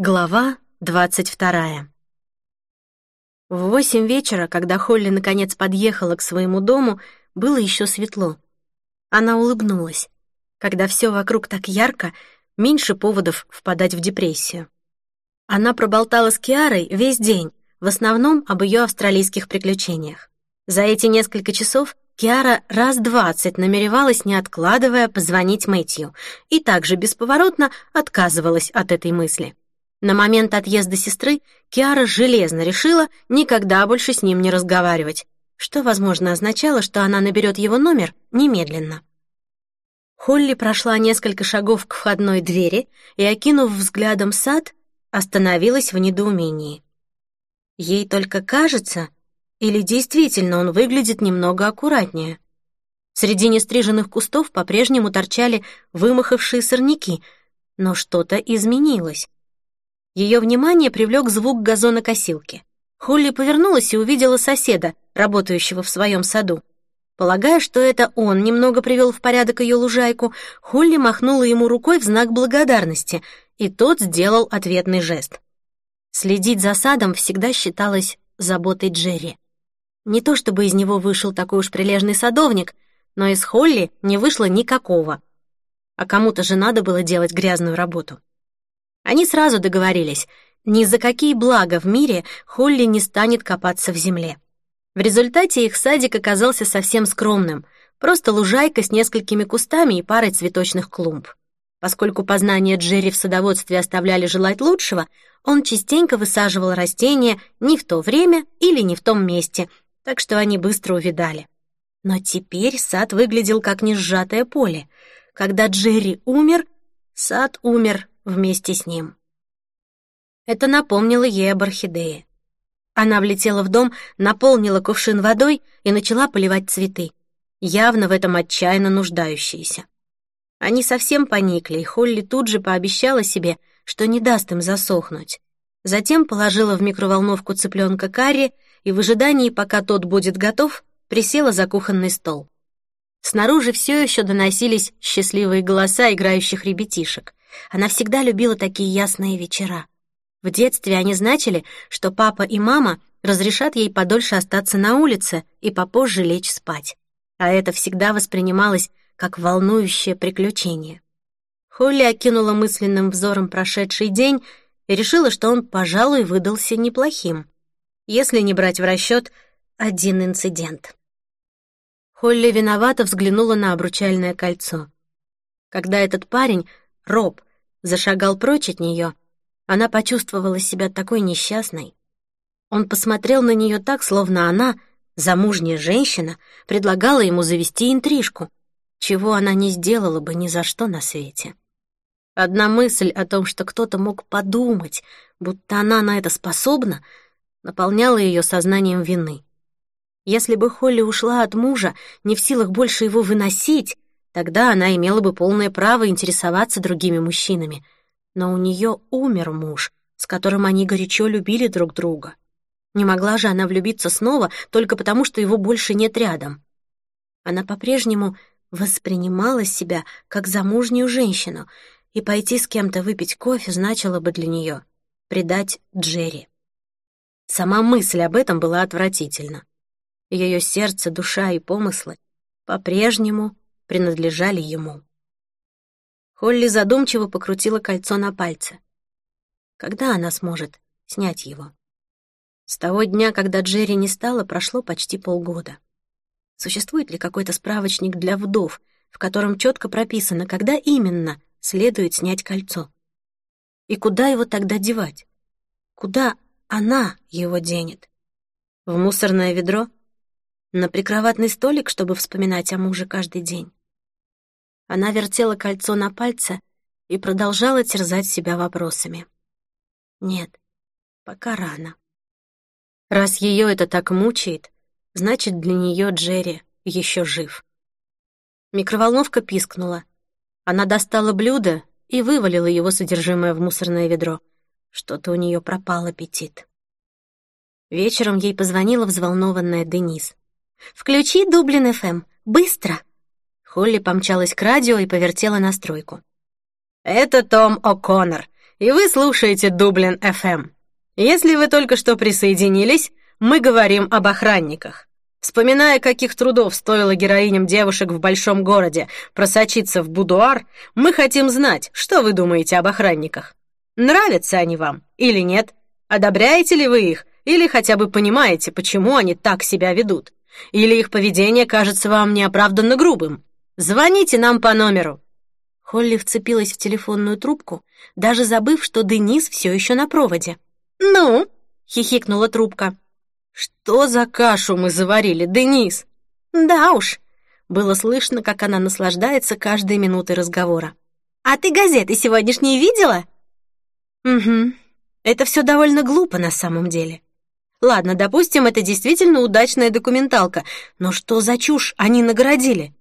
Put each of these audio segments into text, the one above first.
Глава двадцать вторая. В восемь вечера, когда Холли наконец подъехала к своему дому, было еще светло. Она улыбнулась. Когда все вокруг так ярко, меньше поводов впадать в депрессию. Она проболтала с Киарой весь день, в основном об ее австралийских приключениях. За эти несколько часов Киара раз двадцать намеревалась, не откладывая, позвонить Мэтью, и также бесповоротно отказывалась от этой мысли. На момент отъезда сестры Киара железно решила никогда больше с ним не разговаривать, что, возможно, означало, что она наберет его номер немедленно. Холли прошла несколько шагов к входной двери и, окинув взглядом сад, остановилась в недоумении. Ей только кажется, или действительно он выглядит немного аккуратнее. Среди нестриженных кустов по-прежнему торчали вымахавшие сорняки, но что-то изменилось. Ее внимание привлек звук газонокосилки. Холли повернулась и увидела соседа, работающего в своем саду. Полагая, что это он немного привел в порядок ее лужайку, Холли махнула ему рукой в знак благодарности, и тот сделал ответный жест. Следить за садом всегда считалось заботой Джерри. Не то чтобы из него вышел такой уж прилежный садовник, но из Холли не вышло никакого. А кому-то же надо было делать грязную работу. Они сразу договорились, ни за какие блага в мире Холли не станет копаться в земле. В результате их садик оказался совсем скромным, просто лужайка с несколькими кустами и парой цветочных клумб. Поскольку познания Джерри в садоводстве оставляли желать лучшего, он частенько высаживал растения не в то время или не в том месте, так что они быстро увядали. Но теперь сад выглядел как несжатое поле. Когда Джерри умер, сад умер вместе с ним. Это напомнило ей об орхидее. Она влетела в дом, наполнила кувшин водой и начала поливать цветы, явно в этом отчаянно нуждающиеся. Они совсем поникли, и Холли тут же пообещала себе, что не даст им засохнуть. Затем положила в микроволновку цыпленка карри и в ожидании, пока тот будет готов, присела за кухонный стол. Снаружи все еще доносились счастливые голоса играющих ребятишек. Она всегда любила такие ясные вечера. В детстве они значили, что папа и мама разрешат ей подольше остаться на улице и попозже лечь спать. А это всегда воспринималось как волнующее приключение. Холли окинула мысленным взором прошедший день и решила, что он, пожалуй, выдался неплохим, если не брать в расчет один инцидент. Холли виновато взглянула на обручальное кольцо. Когда этот парень Роб зашагал прочь от нее, она почувствовала себя такой несчастной. Он посмотрел на нее так, словно она, замужняя женщина, предлагала ему завести интрижку, чего она не сделала бы ни за что на свете. Одна мысль о том, что кто-то мог подумать, будто она на это способна, наполняла ее сознанием вины. Если бы Холли ушла от мужа, не в силах больше его выносить, Тогда она имела бы полное право интересоваться другими мужчинами. Но у нее умер муж, с которым они горячо любили друг друга. Не могла же она влюбиться снова только потому, что его больше нет рядом. Она по-прежнему воспринимала себя как замужнюю женщину, и пойти с кем-то выпить кофе значило бы для нее предать Джерри. Сама мысль об этом была отвратительна. Ее сердце, душа и помыслы по-прежнему принадлежали ему. Холли задумчиво покрутила кольцо на пальце. Когда она сможет снять его? С того дня, когда Джерри не стало, прошло почти полгода. Существует ли какой-то справочник для вдов, в котором четко прописано, когда именно следует снять кольцо? И куда его тогда девать? Куда она его денет? В мусорное ведро? На прикроватный столик, чтобы вспоминать о муже каждый день? Она вертела кольцо на пальце и продолжала терзать себя вопросами. Нет, пока рано. Раз ее это так мучает, значит, для нее Джерри еще жив. Микроволновка пискнула. Она достала блюдо и вывалила его содержимое в мусорное ведро. Что-то у нее пропал аппетит. Вечером ей позвонила взволнованная Денис. «Включи Дублин ФМ! Быстро!» Холли помчалась к радио и повертела настройку. «Это Том О'Коннор. и вы слушаете Дублин FM. Если вы только что присоединились, мы говорим об охранниках. Вспоминая, каких трудов стоило героиням девушек в большом городе просочиться в будуар, мы хотим знать, что вы думаете об охранниках. Нравятся они вам или нет? Одобряете ли вы их или хотя бы понимаете, почему они так себя ведут? Или их поведение кажется вам неоправданно грубым? Звоните нам по номеру. Холли вцепилась в телефонную трубку, даже забыв, что Денис все еще на проводе. «Ну?» — хихикнула трубка. «Что за кашу мы заварили, Денис?» «Да уж». Было слышно, как она наслаждается каждой минутой разговора. «А ты газеты сегодняшние видела?» «Угу. Это все довольно глупо на самом деле. Ладно, допустим, это действительно удачная документалка, но что за чушь они наградили?»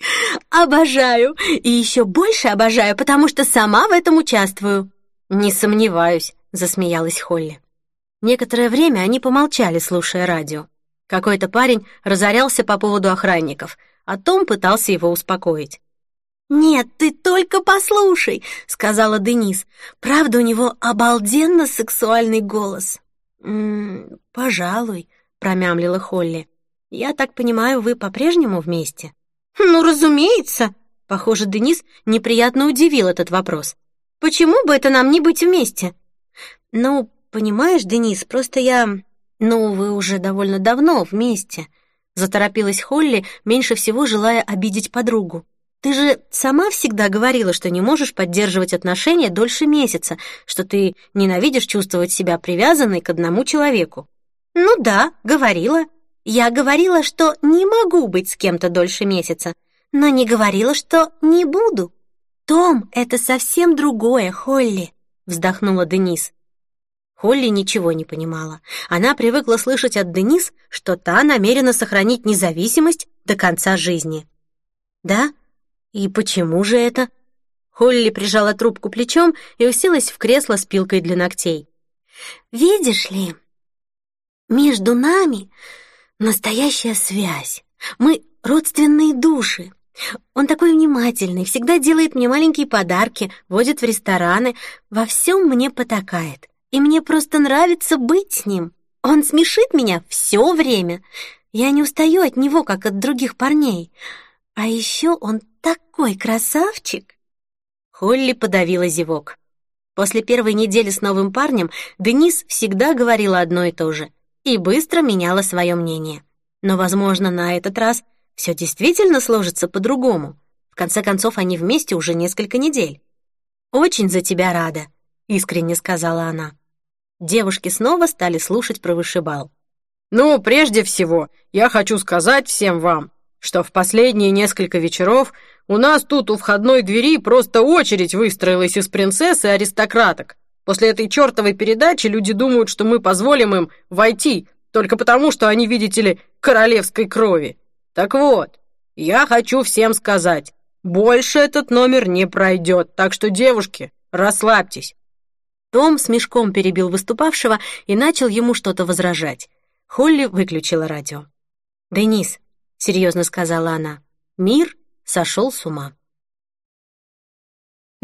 «Уи! Обожаю! И еще больше обожаю, потому что сама в этом участвую!» «Не сомневаюсь», — засмеялась Холли. Некоторое время они помолчали, слушая радио. Какой-то парень разорялся по поводу охранников, а Том пытался его успокоить. «Нет, ты только послушай», — сказала Денис. «Правда, у него обалденно сексуальный голос». «М -м, «Пожалуй», — промямлила Холли. «Я так понимаю, вы по-прежнему вместе?» «Ну, разумеется!» Похоже, Денис неприятно удивил этот вопрос. «Почему бы это нам не быть вместе?» «Ну, «Понимаешь, Денис, просто я... Ну, вы уже довольно давно вместе», — заторопилась Холли, меньше всего желая обидеть подругу. «Ты же сама всегда говорила, что не можешь поддерживать отношения дольше месяца, что ты ненавидишь чувствовать себя привязанной к одному человеку». «Ну да, говорила. Я говорила, что не могу быть с кем-то дольше месяца, но не говорила, что не буду». «Том, это совсем другое, Холли», — вздохнула Денис. Холли ничего не понимала. Она привыкла слышать от Денис, что та намерена сохранить независимость до конца жизни. «Да? И почему же это?» Холли прижала трубку плечом и уселась в кресло с пилкой для ногтей. «Видишь ли, между нами настоящая связь. Мы родственные души. Он такой внимательный, всегда делает мне маленькие подарки, водит в рестораны, во всем мне потакает и мне просто нравится быть с ним. Он смешит меня все время. Я не устаю от него, как от других парней. А еще он такой красавчик!» Холли подавила зевок. После первой недели с новым парнем Денис всегда говорила одно и то же и быстро меняла свое мнение. Но, возможно, на этот раз все действительно сложится по-другому. В конце концов, они вместе уже несколько недель. «Очень за тебя рада», — искренне сказала она. Девушки снова стали слушать про вышибал. «Ну, прежде всего, я хочу сказать всем вам, что в последние несколько вечеров у нас тут у входной двери просто очередь выстроилась из принцесс и аристократок. После этой чертовой передачи люди думают, что мы позволим им войти, только потому, что они, видите ли, королевской крови. Так вот, я хочу всем сказать, больше этот номер не пройдет, так что, девушки, расслабьтесь. Том с мешком перебил выступавшего и начал ему что-то возражать. Холли выключила радио. «Денис», — серьезно сказала она, — «мир сошел с ума».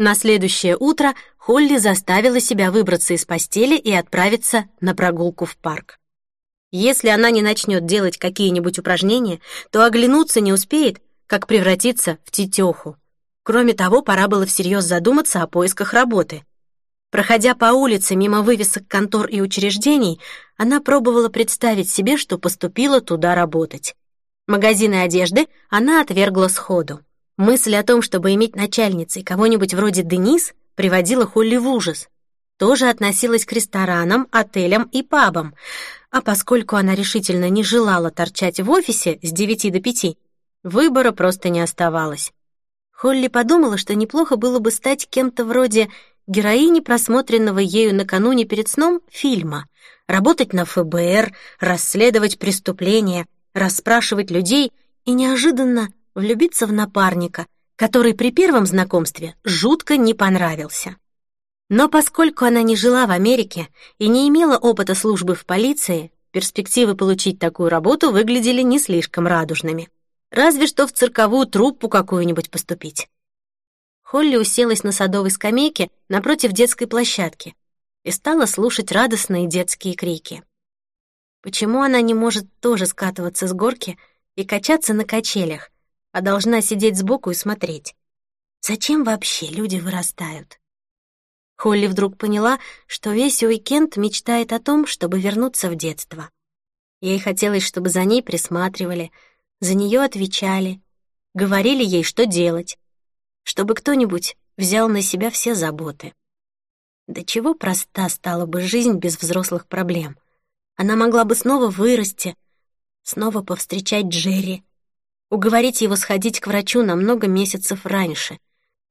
На следующее утро Холли заставила себя выбраться из постели и отправиться на прогулку в парк. Если она не начнет делать какие-нибудь упражнения, то оглянуться не успеет, как превратиться в тетеху. Кроме того, пора было всерьез задуматься о поисках работы. Проходя по улице мимо вывесок контор и учреждений, она пробовала представить себе, что поступила туда работать. Магазины одежды она отвергла сходу. Мысль о том, чтобы иметь начальницей кого-нибудь вроде Денис, приводила Холли в ужас. Тоже относилась к ресторанам, отелям и пабам. А поскольку она решительно не желала торчать в офисе с девяти до пяти, выбора просто не оставалось. Холли подумала, что неплохо было бы стать кем-то вроде героини просмотренного ею накануне перед сном фильма, работать на ФБР, расследовать преступления, расспрашивать людей и неожиданно влюбиться в напарника, который при первом знакомстве жутко не понравился. Но поскольку она не жила в Америке и не имела опыта службы в полиции, перспективы получить такую работу выглядели не слишком радужными. Разве что в цирковую труппу какую-нибудь поступить. Холли уселась на садовой скамейке напротив детской площадки и стала слушать радостные детские крики. Почему она не может тоже скатываться с горки и качаться на качелях, а должна сидеть сбоку и смотреть? Зачем вообще люди вырастают? Холли вдруг поняла, что весь уикенд мечтает о том, чтобы вернуться в детство. Ей хотелось, чтобы за ней присматривали, за нее отвечали, говорили ей, что делать, чтобы кто-нибудь взял на себя все заботы. До чего проста стала бы жизнь без взрослых проблем. Она могла бы снова вырасти, снова повстречать Джерри, уговорить его сходить к врачу на много месяцев раньше.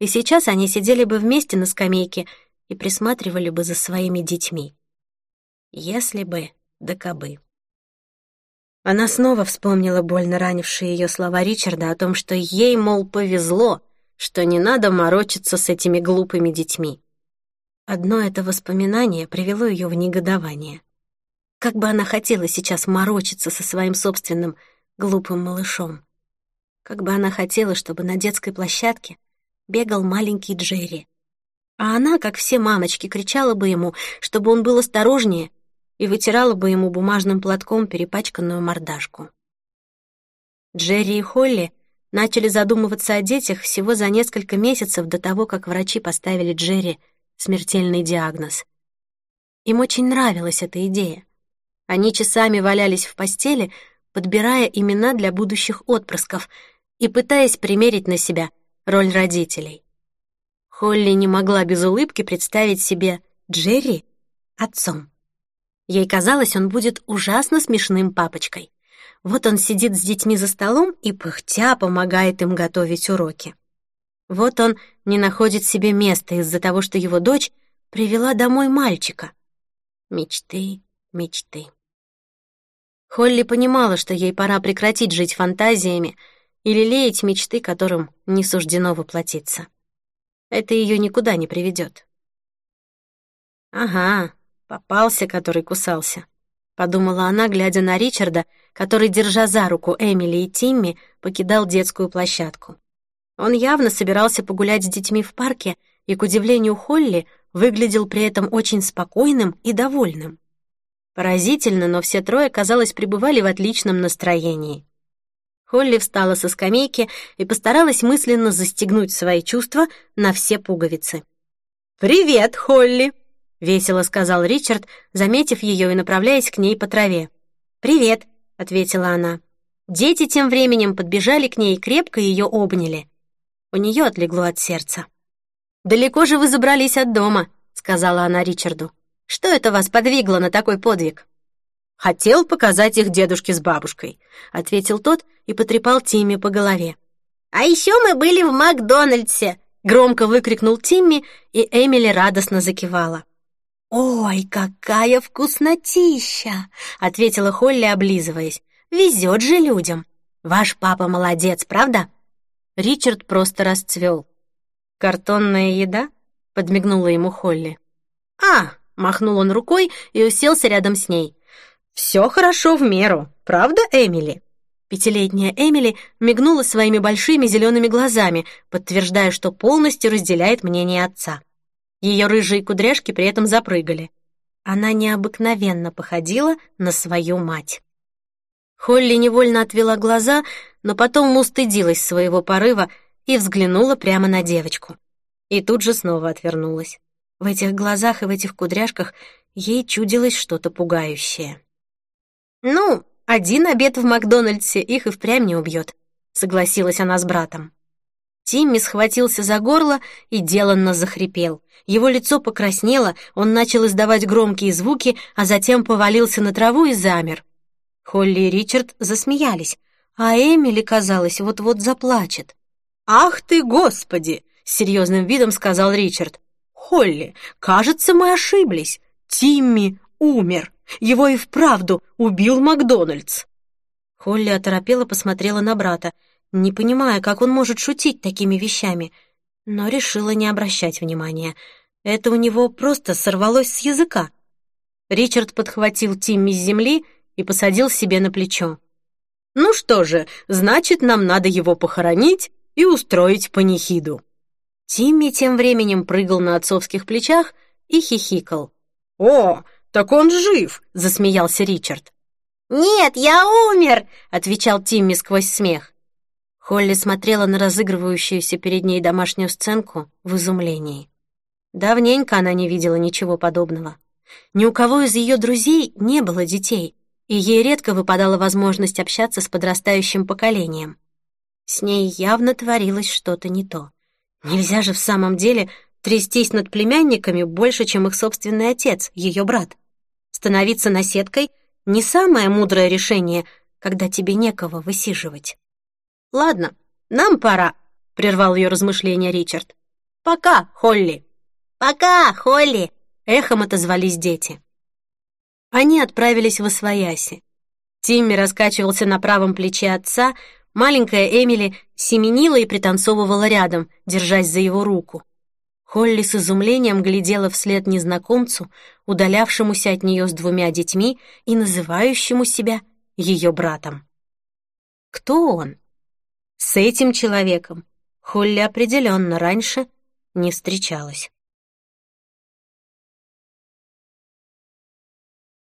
И сейчас они сидели бы вместе на скамейке и присматривали бы за своими детьми. Если бы, да кабы. Она снова вспомнила больно ранившие ее слова Ричарда о том, что ей, мол, повезло, что не надо морочиться с этими глупыми детьми. Одно это воспоминание привело ее в негодование. Как бы она хотела сейчас морочиться со своим собственным глупым малышом. Как бы она хотела, чтобы на детской площадке бегал маленький Джерри. А она, как все мамочки, кричала бы ему, чтобы он был осторожнее, и вытирала бы ему бумажным платком перепачканную мордашку. Джерри и Холли начали задумываться о детях всего за несколько месяцев до того, как врачи поставили Джерри смертельный диагноз. Им очень нравилась эта идея. Они часами валялись в постели, подбирая имена для будущих отпрысков и пытаясь примерить на себя роль родителей. Холли не могла без улыбки представить себе Джерри отцом. Ей казалось, он будет ужасно смешным папочкой. Вот он сидит с детьми за столом и пыхтя помогает им готовить уроки. Вот он не находит себе места из-за того, что его дочь привела домой мальчика. Мечты, мечты. Холли понимала, что ей пора прекратить жить фантазиями и лелеять мечты, которым не суждено воплотиться. Это ее никуда не приведет. Ага, попался, который кусался, подумала она, глядя на Ричарда, который, держа за руку Эмили и Тимми, покидал детскую площадку. Он явно собирался погулять с детьми в парке и, к удивлению Холли, выглядел при этом очень спокойным и довольным. Поразительно, но все трое, казалось, пребывали в отличном настроении. Холли встала со скамейки и постаралась мысленно застегнуть свои чувства на все пуговицы. «Привет, Холли!» — весело сказал Ричард, заметив ее и направляясь к ней по траве. «Привет!» — ответила она. Дети тем временем подбежали к ней и крепко ее обняли. У нее отлегло от сердца. «Далеко же вы забрались от дома», — сказала она Ричарду. Что это вас подвигло на такой подвиг?» «Хотел показать их дедушке с бабушкой», — ответил тот и потрепал Тимми по голове. «А еще мы были в Макдональдсе!» — громко выкрикнул Тимми, и Эмили радостно закивала. «Ой, какая вкуснотища!» — ответила Холли, облизываясь. «Везет же людям! Ваш папа молодец, правда?» Ричард просто расцвел. «Картонная еда?» — подмигнула ему Холли. «А, Махнул он рукой и уселся рядом с ней. «Все хорошо в меру, правда, Эмили?» Пятилетняя Эмили мигнула своими большими зелеными глазами, подтверждая, что полностью разделяет мнение отца. Ее рыжие кудряшки при этом запрыгали. Она необыкновенно походила на свою мать. Холли невольно отвела глаза, но потом устыдилась своего порыва и взглянула прямо на девочку. И тут же снова отвернулась. В этих глазах и в этих кудряшках ей чудилось что-то пугающее. «Ну, один обед в Макдональдсе их и впрямь не убьет», — согласилась она с братом. Тимми схватился за горло и деланно захрипел. Его лицо покраснело, он начал издавать громкие звуки, а затем повалился на траву и замер. Холли и Ричард засмеялись, а Эмили, казалось, вот-вот заплачет. «Ах ты, Господи!» — с серьезным видом сказал Ричард. Холли, кажется, мы ошиблись. Тимми умер. Его и вправду убил Макдональдс. Холли оторопела посмотрела на брата, не понимая, как он может шутить такими вещами, но решила не обращать внимания. Это у него просто сорвалось с языка. Ричард подхватил Тимми с земли и посадил себе на плечо. «Ну что же, значит, нам надо его похоронить и устроить панихиду». Тимми тем временем прыгал на отцовских плечах и хихикал. «О, так он жив!» — засмеялся Ричард. «Нет, я умер!» — отвечал Тимми сквозь смех. Холли смотрела на разыгрывающуюся перед ней домашнюю сценку в изумлении. Давненько она не видела ничего подобного. Ни у кого из ее друзей не было детей, и ей редко выпадала возможность общаться с подрастающим поколением. С ней явно творилось что-то не то. Нельзя же в самом деле трястись над племянниками больше, чем их собственный отец, ее брат. Становиться наседкой — не самое мудрое решение, когда тебе некого высиживать. «Ладно, нам пора», — прервал ее размышления Ричард. «Пока, Холли». «Пока, Холли!» — эхом отозвались дети. Они отправились в Освояси. Тимми раскачивался на правом плече отца, маленькая Эмили семенила и пританцовывала рядом, держась за его руку. Холли с изумлением глядела вслед незнакомцу, удалявшемуся от нее с двумя детьми и называющему себя ее братом. Кто он? С этим человеком Холли определенно раньше не встречалась.